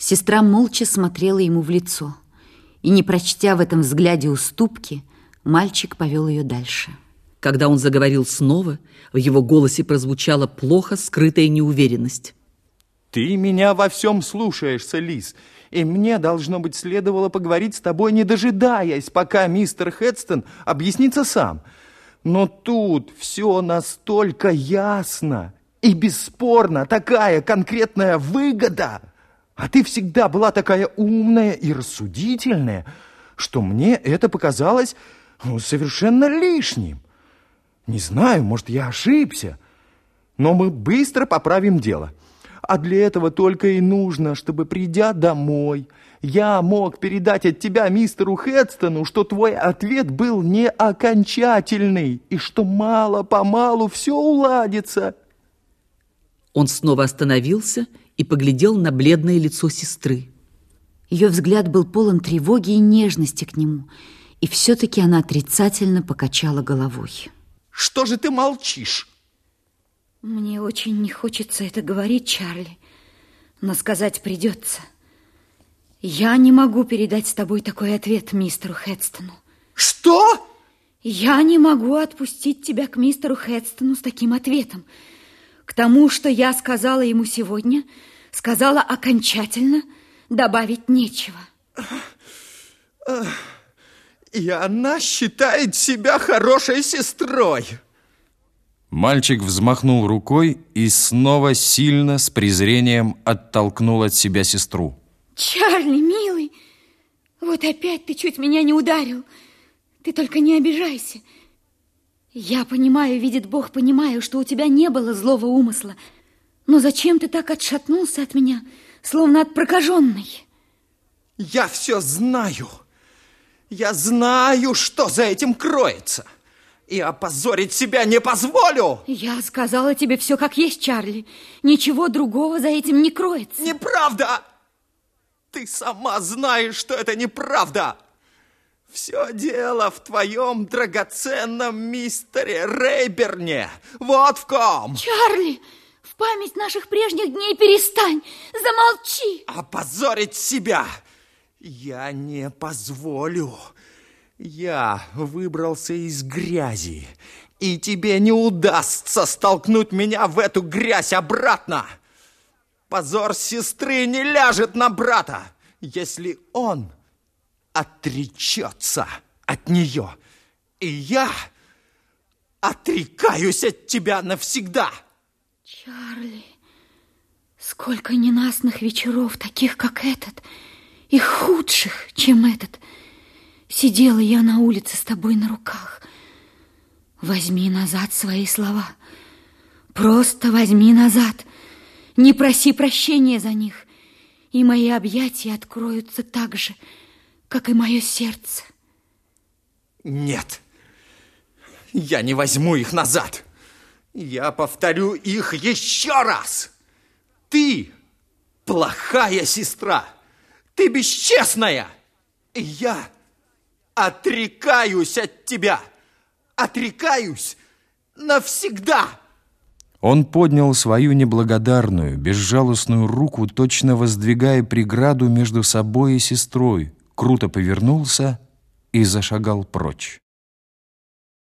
Сестра молча смотрела ему в лицо, и, не прочтя в этом взгляде уступки, мальчик повел ее дальше. Когда он заговорил снова, в его голосе прозвучала плохо скрытая неуверенность. Ты меня во всем слушаешься, Лис, и мне, должно быть, следовало поговорить с тобой, не дожидаясь, пока мистер Хедстон объяснится сам. Но тут все настолько ясно и бесспорно такая конкретная выгода. А ты всегда была такая умная и рассудительная, что мне это показалось ну, совершенно лишним. Не знаю, может, я ошибся, но мы быстро поправим дело. А для этого только и нужно, чтобы, придя домой, я мог передать от тебя мистеру Хедстону, что твой ответ был не окончательный и что мало-помалу все уладится. Он снова остановился и поглядел на бледное лицо сестры. Ее взгляд был полон тревоги и нежности к нему, и все-таки она отрицательно покачала головой. Что же ты молчишь? Мне очень не хочется это говорить, Чарли, но сказать придется. Я не могу передать с тобой такой ответ мистеру Хедстону. Что? Я не могу отпустить тебя к мистеру Хедстону с таким ответом. К тому, что я сказала ему сегодня, сказала окончательно, добавить нечего. И она считает себя хорошей сестрой. Мальчик взмахнул рукой и снова сильно, с презрением оттолкнул от себя сестру. Чарли, милый, вот опять ты чуть меня не ударил. Ты только не обижайся. Я понимаю, видит Бог, понимаю, что у тебя не было злого умысла. Но зачем ты так отшатнулся от меня, словно от прокаженной? Я все знаю. Я знаю, что за этим кроется и опозорить себя не позволю. Я сказала тебе все как есть, Чарли. Ничего другого за этим не кроется. Неправда! Ты сама знаешь, что это неправда. Все дело в твоем драгоценном мистере Рейберне. Вот в ком. Чарли, в память наших прежних дней перестань. Замолчи. Опозорить себя я не позволю. Я выбрался из грязи, и тебе не удастся столкнуть меня в эту грязь обратно. Позор сестры не ляжет на брата, если он отречется от нее. И я отрекаюсь от тебя навсегда. Чарли, сколько ненастных вечеров, таких как этот, и худших, чем этот – Сидела я на улице с тобой на руках. Возьми назад свои слова. Просто возьми назад. Не проси прощения за них. И мои объятия откроются так же, как и мое сердце. Нет, я не возьму их назад. Я повторю их еще раз. Ты плохая сестра. Ты бесчестная. И я отрекаюсь от тебя, отрекаюсь навсегда. Он поднял свою неблагодарную, безжалостную руку, точно воздвигая преграду между собой и сестрой, круто повернулся и зашагал прочь.